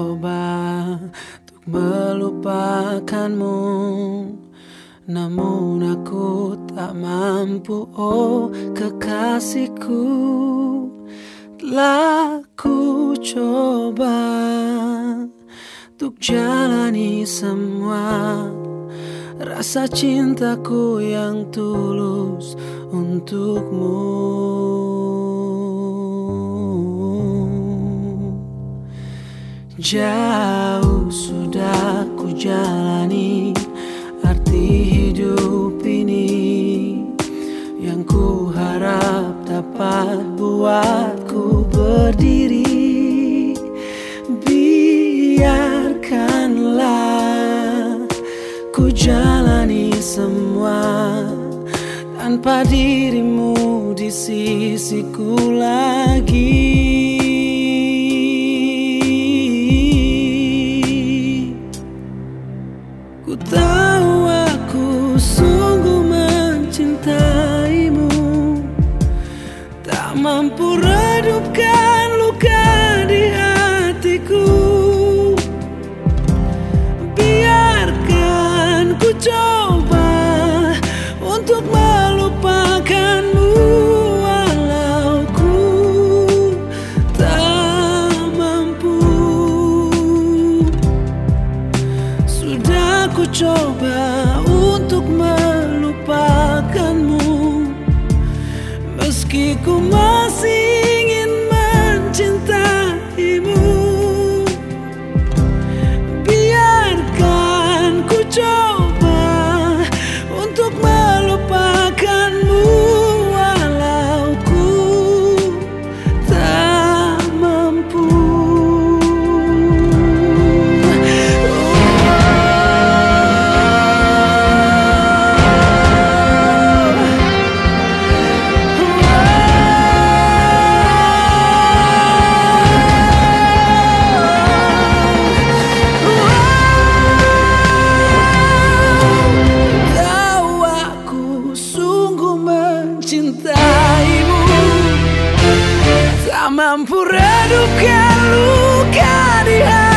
coba untuk melupakanmu. Namun aku tak mampu oh kekasihku. Telah ku coba untuk jalani semua Rasa cintaku yang tulus untukmu Jauh sudah ku jalani arti hidup ini. Yang ku harap dapat buatku berdiri. Biarkanlah ku jalani semua Tanpa dirimu di sisiku lagi Ku tahu aku sungguh mencintaimu. Tak mampu redupkan Aku coba untuk melupakanmu. Meski ku mau cintaimu Tak mampu redukan luka di hati.